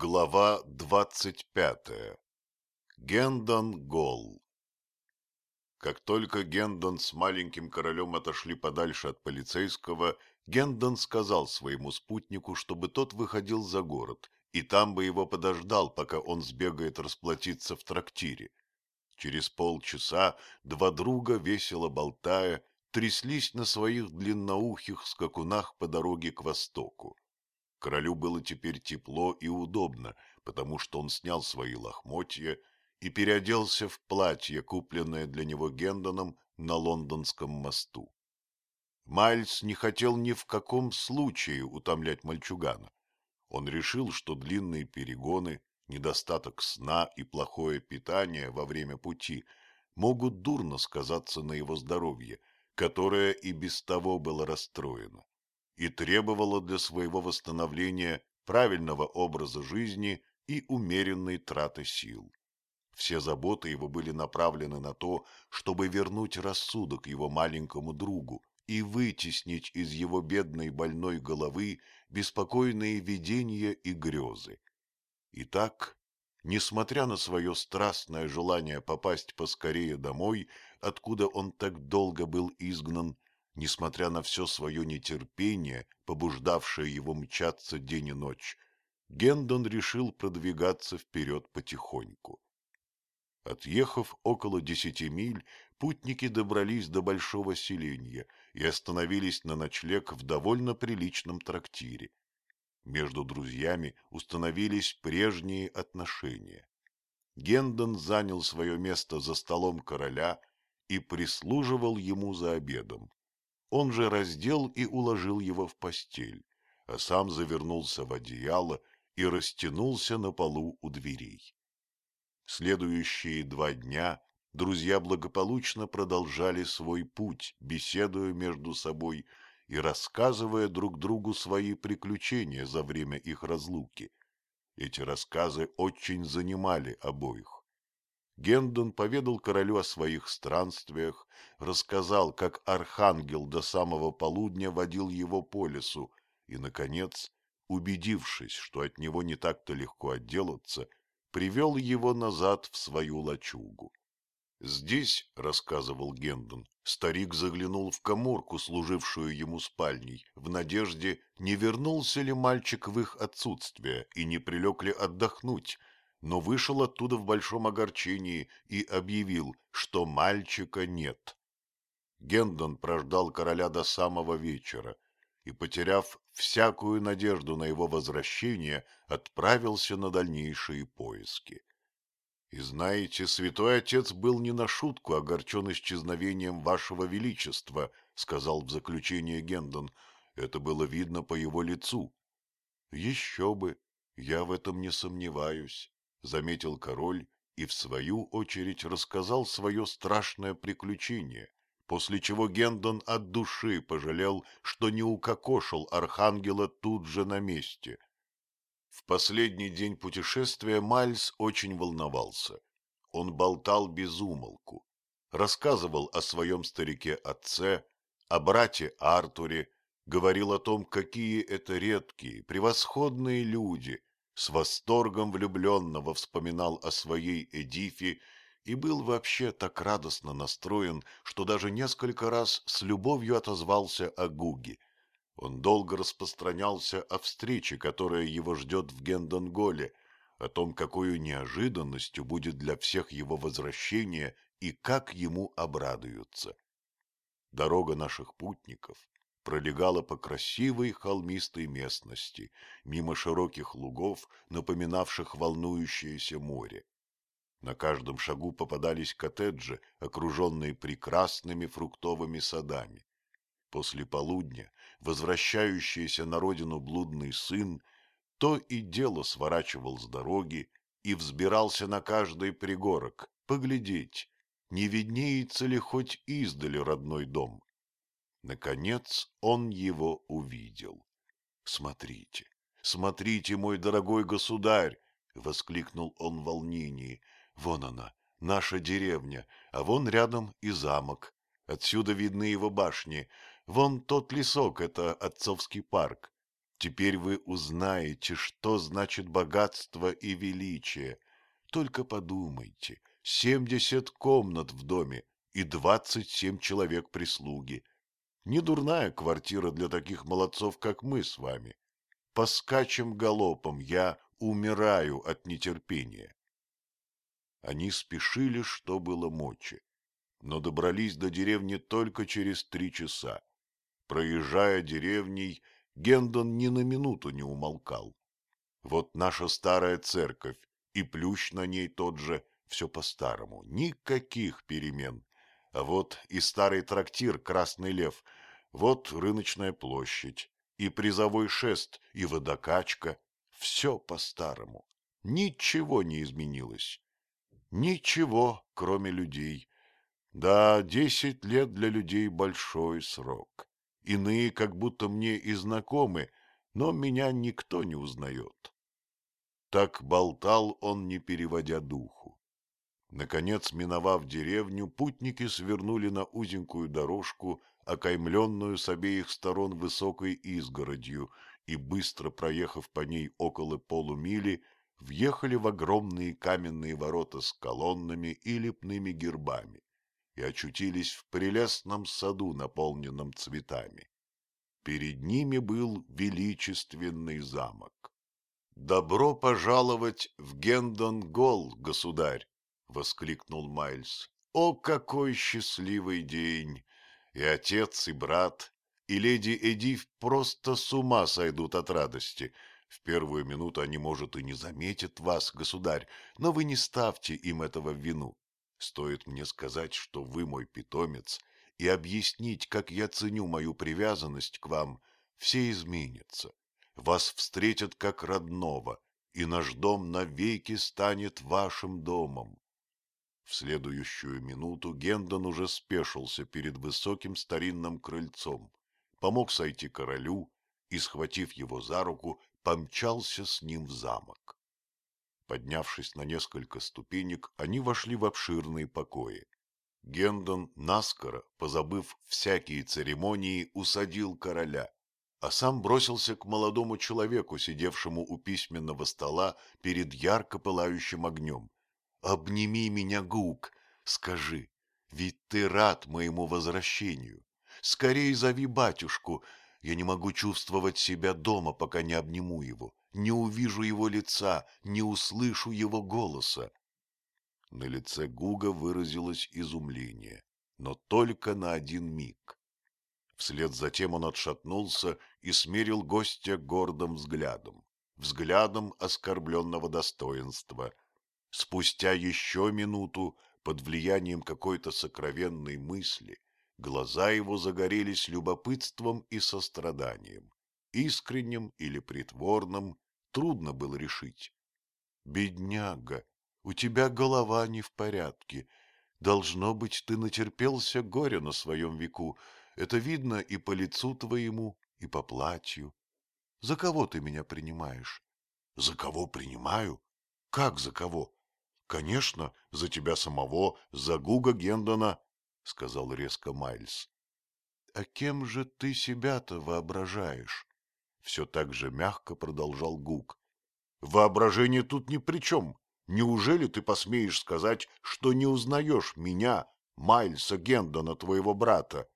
Глава двадцать пятая. Гендон Гол Как только Гендон с маленьким королем отошли подальше от полицейского, Гендон сказал своему спутнику, чтобы тот выходил за город, и там бы его подождал, пока он сбегает расплатиться в трактире. Через полчаса два друга, весело болтая, тряслись на своих длинноухих скакунах по дороге к востоку. Королю было теперь тепло и удобно, потому что он снял свои лохмотья и переоделся в платье, купленное для него Гендоном на лондонском мосту. Майльс не хотел ни в каком случае утомлять мальчугана. Он решил, что длинные перегоны, недостаток сна и плохое питание во время пути могут дурно сказаться на его здоровье, которое и без того было расстроено и требовала для своего восстановления правильного образа жизни и умеренной траты сил. Все заботы его были направлены на то, чтобы вернуть рассудок его маленькому другу и вытеснить из его бедной больной головы беспокойные видения и грезы. Итак, несмотря на свое страстное желание попасть поскорее домой, откуда он так долго был изгнан, несмотря на все свое нетерпение, побуждавшее его мчаться день и ночь, Гендон решил продвигаться вперед потихоньку. Отъехав около десяти миль, путники добрались до большого селения и остановились на ночлег в довольно приличном трактире. Между друзьями установились прежние отношения. Гендон занял свое место за столом короля и прислуживал ему за обедом. Он же раздел и уложил его в постель, а сам завернулся в одеяло и растянулся на полу у дверей. Следующие два дня друзья благополучно продолжали свой путь, беседуя между собой и рассказывая друг другу свои приключения за время их разлуки. Эти рассказы очень занимали обоих. Гендон поведал королю о своих странствиях, рассказал, как архангел до самого полудня водил его по лесу, и, наконец, убедившись, что от него не так-то легко отделаться, привел его назад в свою лачугу. «Здесь, — рассказывал Гендон, — старик заглянул в коморку, служившую ему спальней, в надежде, не вернулся ли мальчик в их отсутствие и не прилег ли отдохнуть, но вышел оттуда в большом огорчении и объявил, что мальчика нет. Гендон прождал короля до самого вечера и, потеряв всякую надежду на его возвращение, отправился на дальнейшие поиски. И знаете, святой отец был не на шутку огорчен исчезновением вашего величества, — сказал в заключение Гендон. Это было видно по его лицу. — Еще бы, я в этом не сомневаюсь. — заметил король и, в свою очередь, рассказал свое страшное приключение, после чего Гендон от души пожалел, что не укокошил архангела тут же на месте. В последний день путешествия Мальс очень волновался. Он болтал без умолку, рассказывал о своем старике-отце, о брате Артуре, говорил о том, какие это редкие, превосходные люди — с восторгом влюбленного вспоминал о своей Эдифе и был вообще так радостно настроен, что даже несколько раз с любовью отозвался о Гуге. Он долго распространялся о встрече, которая его ждет в Гендонголе, о том, какой неожиданностью будет для всех его возвращение и как ему обрадуются. Дорога наших путников пролегала по красивой холмистой местности, мимо широких лугов, напоминавших волнующееся море. На каждом шагу попадались коттеджи, окруженные прекрасными фруктовыми садами. После полудня возвращающийся на родину блудный сын то и дело сворачивал с дороги и взбирался на каждый пригорок, поглядеть, не виднеется ли хоть издали родной дом. Наконец он его увидел. «Смотрите, смотрите, мой дорогой государь!» — воскликнул он в волнении. «Вон она, наша деревня, а вон рядом и замок. Отсюда видны его башни. Вон тот лесок — это отцовский парк. Теперь вы узнаете, что значит богатство и величие. Только подумайте, семьдесят комнат в доме и двадцать семь человек прислуги. Недурная квартира для таких молодцов, как мы с вами. Поскачем галопом, я умираю от нетерпения. Они спешили, что было мочи, но добрались до деревни только через три часа. Проезжая деревней, Гендон ни на минуту не умолкал. Вот наша старая церковь, и плющ на ней тот же, все по-старому, никаких перемен. А вот и старый трактир «Красный лев», вот рыночная площадь, и призовой шест, и водокачка, все по-старому. Ничего не изменилось. Ничего, кроме людей. Да, десять лет для людей большой срок. Иные как будто мне и знакомы, но меня никто не узнает. Так болтал он, не переводя духу. Наконец, миновав деревню, путники свернули на узенькую дорожку, окаймленную с обеих сторон высокой изгородью, и, быстро проехав по ней около полумили, въехали в огромные каменные ворота с колоннами и лепными гербами и очутились в прелестном саду, наполненном цветами. Перед ними был величественный замок. «Добро пожаловать в Гендон-Гол, государь!» — воскликнул Майлз. «О, какой счастливый день! И отец, и брат, и леди Эдив просто с ума сойдут от радости. В первую минуту они, может, и не заметят вас, государь, но вы не ставьте им этого в вину. Стоит мне сказать, что вы мой питомец, и объяснить, как я ценю мою привязанность к вам, все изменится. Вас встретят как родного, и наш дом навеки станет вашим домом. В следующую минуту Гендон уже спешился перед высоким старинным крыльцом помог сойти королю и, схватив его за руку, помчался с ним в замок. Поднявшись на несколько ступенек, они вошли в обширные покои. Гендон наскоро, позабыв всякие церемонии, усадил короля, а сам бросился к молодому человеку, сидевшему у письменного стола перед ярко пылающим огнем. «Обними меня, Гук, скажи, ведь ты рад моему возвращению. Скорей зови батюшку. Я не могу чувствовать себя дома, пока не обниму его, не увижу его лица, не услышу его голоса. На лице Гуга выразилось изумление, но только на один миг. Вслед за тем он отшатнулся и смерил гостя гордым взглядом, взглядом оскорбленного достоинства. Спустя еще минуту, под влиянием какой-то сокровенной мысли, Глаза его загорелись любопытством и состраданием. Искренним или притворным трудно было решить. «Бедняга, у тебя голова не в порядке. Должно быть, ты натерпелся горя на своем веку. Это видно и по лицу твоему, и по платью. За кого ты меня принимаешь?» «За кого принимаю? Как за кого?» «Конечно, за тебя самого, за Гуга Гендона — сказал резко Майлз. — А кем же ты себя-то воображаешь? — все так же мягко продолжал Гук. — Воображение тут ни при чем. Неужели ты посмеешь сказать, что не узнаешь меня, Майльса Гендона, твоего брата?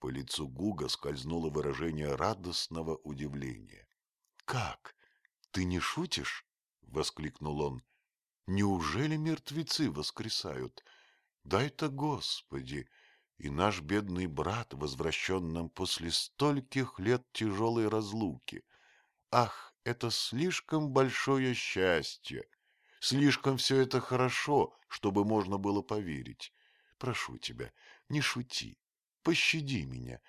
По лицу Гуга скользнуло выражение радостного удивления. — Как? Ты не шутишь? — воскликнул он. — Неужели мертвецы воскресают? — Дай-то, Господи, и наш бедный брат, возвращен нам после стольких лет тяжелой разлуки. Ах, это слишком большое счастье! Слишком все это хорошо, чтобы можно было поверить. Прошу тебя, не шути, пощади меня.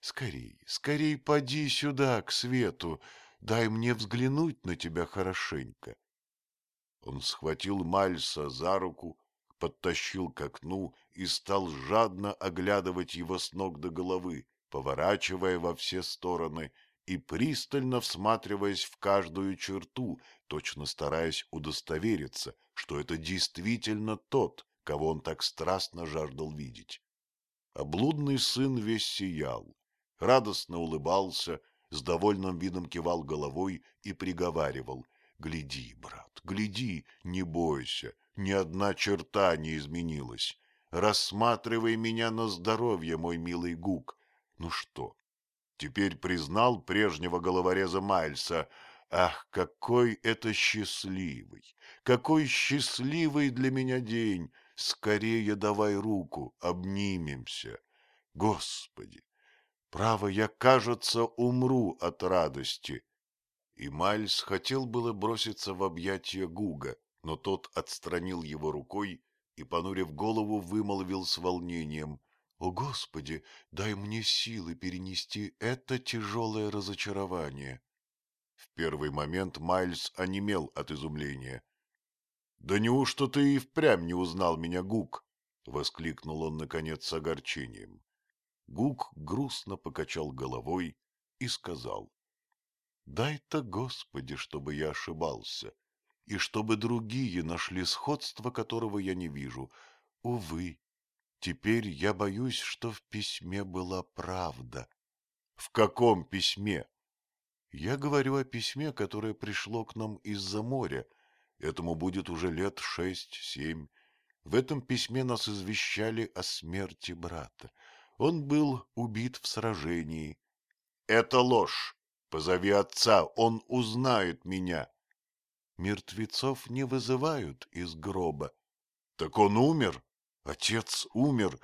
Скорей, скорей поди сюда, к свету, дай мне взглянуть на тебя хорошенько. Он схватил Мальса за руку, подтащил к окну и стал жадно оглядывать его с ног до головы, поворачивая во все стороны и пристально всматриваясь в каждую черту, точно стараясь удостовериться, что это действительно тот, кого он так страстно жаждал видеть. А блудный сын весь сиял, радостно улыбался, с довольным видом кивал головой и приговаривал. «Гляди, брат, гляди, не бойся, ни одна черта не изменилась. Рассматривай меня на здоровье, мой милый Гук. Ну что, теперь признал прежнего головореза Майльса. Ах, какой это счастливый, какой счастливый для меня день! Скорее давай руку, обнимемся. Господи, право, я, кажется, умру от радости. И Майльс хотел было броситься в объятия Гуга, но тот отстранил его рукой и, понурив голову, вымолвил с волнением. «О, Господи, дай мне силы перенести это тяжелое разочарование!» В первый момент Майльс онемел от изумления. «Да неужто ты и впрямь не узнал меня, Гук?» — воскликнул он, наконец, с огорчением. Гук грустно покачал головой и сказал. «Дай-то, Господи, чтобы я ошибался, и чтобы другие нашли сходство, которого я не вижу. Увы, теперь я боюсь, что в письме была правда». «В каком письме?» «Я говорю о письме, которое пришло к нам из-за моря, Этому будет уже лет шесть-семь. В этом письме нас извещали о смерти брата. Он был убит в сражении. Это ложь. Позови отца, он узнает меня. Мертвецов не вызывают из гроба. Так он умер. Отец умер,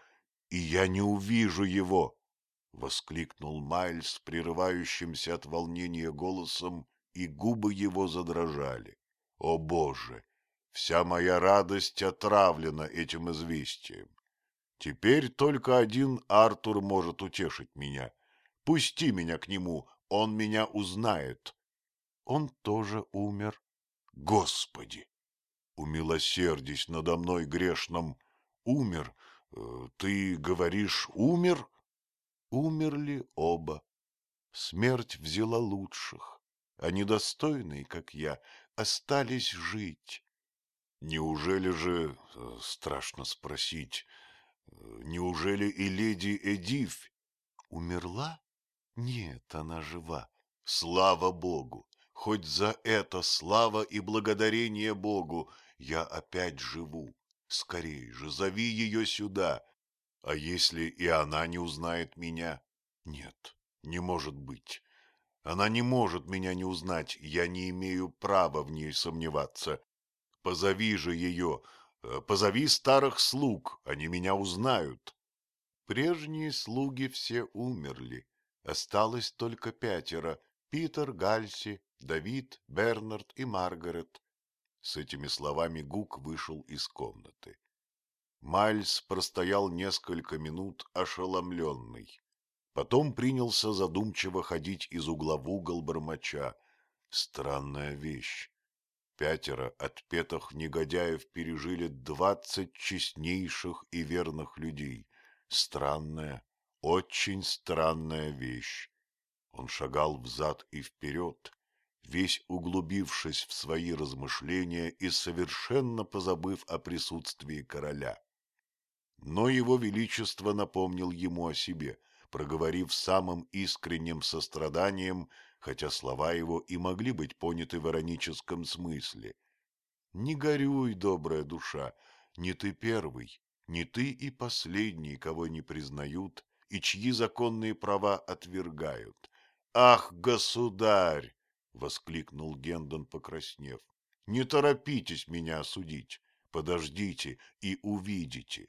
и я не увижу его. — воскликнул Майльс, прерывающимся от волнения голосом, и губы его задрожали. О Боже! Вся моя радость отравлена этим известием. Теперь только один Артур может утешить меня. Пусти меня к нему, он меня узнает. Он тоже умер. Господи! Умилосердись надо мной грешным. Умер? Э, ты говоришь, умер? Умерли оба. Смерть взяла лучших, а недостойные, как я, остались жить. Неужели же, э, страшно спросить, э, неужели и леди Эдив умерла? Нет, она жива. Слава Богу! Хоть за это слава и благодарение Богу я опять живу. Скорей же, зови ее сюда. А если и она не узнает меня? Нет, не может быть. Она не может меня не узнать, я не имею права в ней сомневаться. Позови же ее, э, позови старых слуг, они меня узнают. Прежние слуги все умерли, осталось только пятеро — Питер, Гальси, Давид, Бернард и Маргарет. С этими словами Гук вышел из комнаты. Майльс простоял несколько минут ошеломленный. Потом принялся задумчиво ходить из угла в угол бормоча. Странная вещь. Пятеро отпетых негодяев пережили двадцать честнейших и верных людей. Странная, очень странная вещь. Он шагал взад и вперед, весь углубившись в свои размышления и совершенно позабыв о присутствии короля. Но его величество напомнил ему о себе — проговорив самым искренним состраданием, хотя слова его и могли быть поняты в ироническом смысле. «Не горюй, добрая душа, не ты первый, не ты и последний, кого не признают и чьи законные права отвергают. Ах, государь!» — воскликнул Гендон, покраснев. «Не торопитесь меня осудить, подождите и увидите.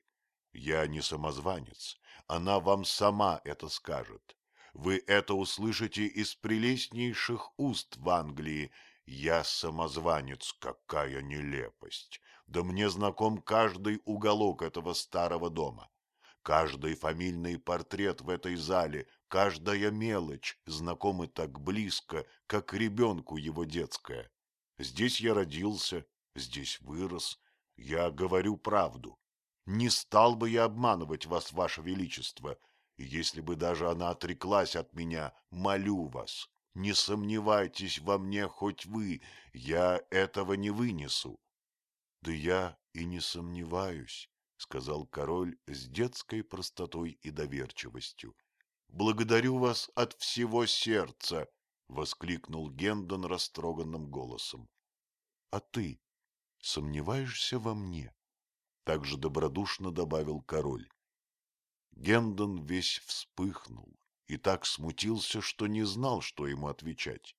Я не самозванец, она вам сама это скажет. Вы это услышите из прелестнейших уст в Англии. Я самозванец, какая нелепость! Да мне знаком каждый уголок этого старого дома. Каждый фамильный портрет в этой зале, каждая мелочь знакомы так близко, как ребенку его детская. Здесь я родился, здесь вырос. Я говорю правду. Не стал бы я обманывать вас, ваше величество, если бы даже она отреклась от меня, молю вас, не сомневайтесь во мне хоть вы, я этого не вынесу. — Да я и не сомневаюсь, — сказал король с детской простотой и доверчивостью. — благодарю вас от всего сердца, — воскликнул Гендон растроганным голосом. — А ты сомневаешься во мне? — также добродушно добавил король. Гендон весь вспыхнул и так смутился, что не знал, что ему отвечать.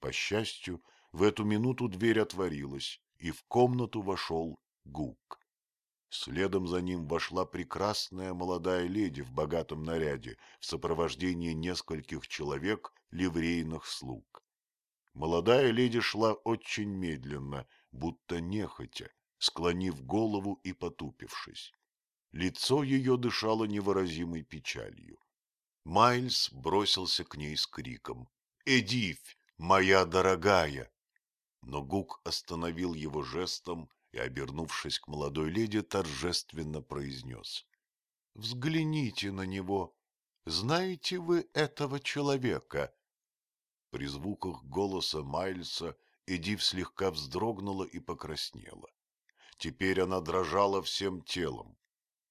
По счастью, в эту минуту дверь отворилась, и в комнату вошел Гук. Следом за ним вошла прекрасная молодая леди в богатом наряде в сопровождении нескольких человек ливрейных слуг. Молодая леди шла очень медленно, будто нехотя, склонив голову и потупившись. Лицо ее дышало невыразимой печалью. Майлз бросился к ней с криком «Эдивь, моя дорогая!» Но Гук остановил его жестом и, обернувшись к молодой леди, торжественно произнес. — Взгляните на него. Знаете вы этого человека? При звуках голоса Майльса Эдив слегка вздрогнула и покраснела. Теперь она дрожала всем телом.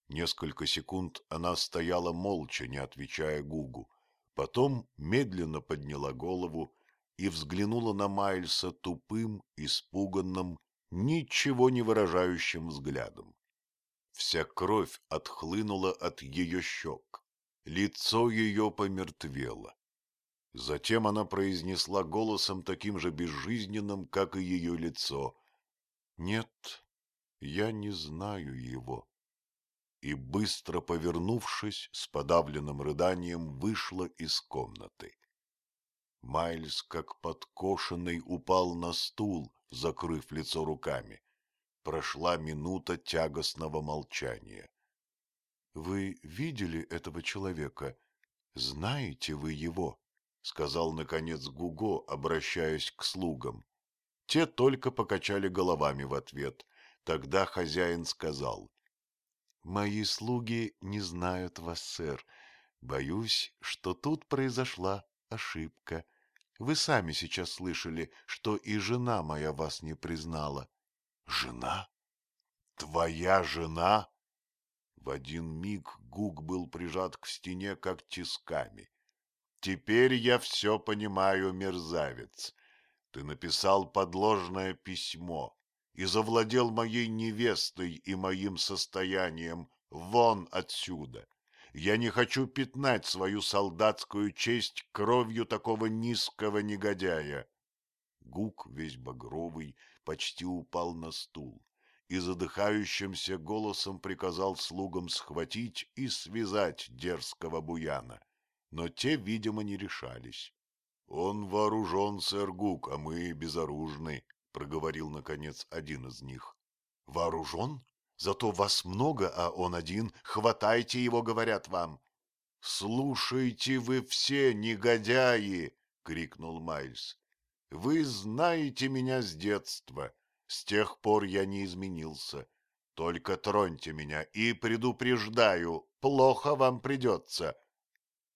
Несколько секунд она стояла молча, не отвечая Гугу. Потом медленно подняла голову и взглянула на Майльса тупым, испуганным, ничего не выражающим взглядом. Вся кровь отхлынула от ее щек, лицо ее помертвело. Затем она произнесла голосом таким же безжизненным, как и ее лицо. «Нет, я не знаю его». И, быстро повернувшись, с подавленным рыданием вышла из комнаты. Майлз, как подкошенный, упал на стул, закрыв лицо руками. Прошла минута тягостного молчания. — Вы видели этого человека? Знаете вы его? — сказал, наконец, Гуго, обращаясь к слугам. Те только покачали головами в ответ. Тогда хозяин сказал. — Мои слуги не знают вас, сэр. Боюсь, что тут произошла ошибка. Вы сами сейчас слышали, что и жена моя вас не признала. Жена? Твоя жена? В один миг Гук был прижат к стене, как тисками. Теперь я все понимаю, мерзавец. Ты написал подложное письмо и завладел моей невестой и моим состоянием. Вон отсюда! Я не хочу пятнать свою солдатскую честь кровью такого низкого негодяя. Гук, весь багровый, почти упал на стул и задыхающимся голосом приказал слугам схватить и связать дерзкого буяна. Но те, видимо, не решались. — Он вооружен, сэр Гук, а мы безоружны, — проговорил, наконец, один из них. — Вооружен? Зато вас много, а он один. Хватайте его, говорят вам. — Слушайте вы все, негодяи! — крикнул Майлз. — Вы знаете меня с детства. С тех пор я не изменился. Только троньте меня и предупреждаю, плохо вам придется.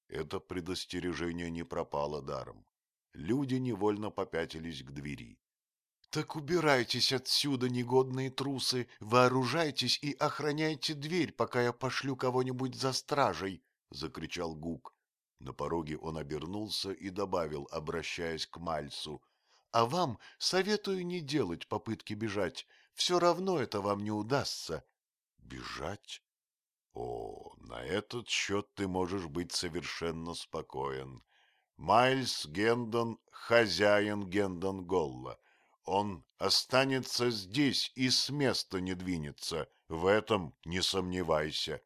Это предостережение не пропало даром. Люди невольно попятились к двери. Так убирайтесь отсюда, негодные трусы, вооружайтесь и охраняйте дверь, пока я пошлю кого-нибудь за стражей, — закричал Гук. На пороге он обернулся и добавил, обращаясь к Мальцу, — А вам советую не делать попытки бежать, все равно это вам не удастся. — Бежать? О, на этот счет ты можешь быть совершенно спокоен. Майльс Гендон — хозяин Гендон Голла. Он останется здесь и с места не двинется, в этом не сомневайся.